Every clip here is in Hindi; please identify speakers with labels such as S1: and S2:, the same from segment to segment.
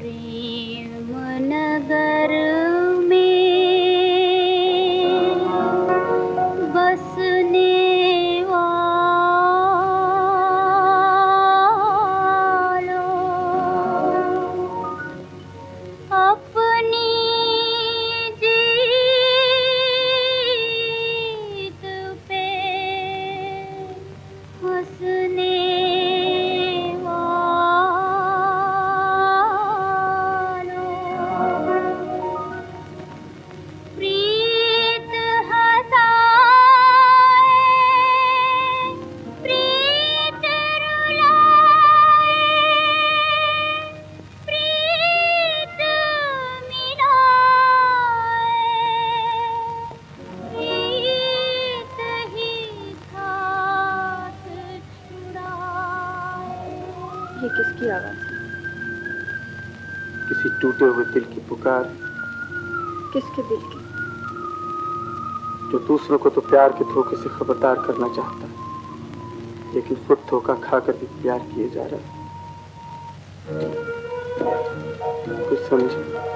S1: pray. ये किसकी आवाज़?
S2: है किसी टूटे हुए दिल की पुकार।
S1: किसके दिल की?
S2: जो दूसरों को तो प्यार के धोखे से खबरदार करना चाहता है लेकिन खुद धोखा खाकर भी प्यार किए जा रहा है। कुछ समझे?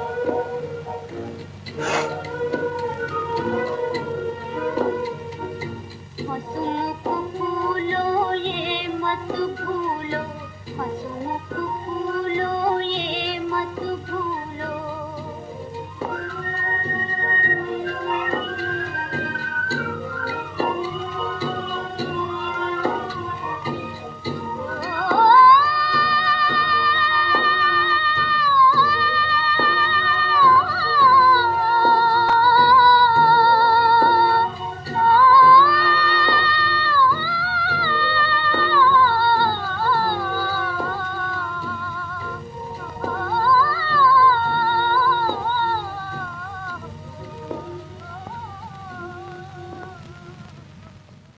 S2: मत भूलो ये मत भूलो। फसुन फूलो ये मत भूल।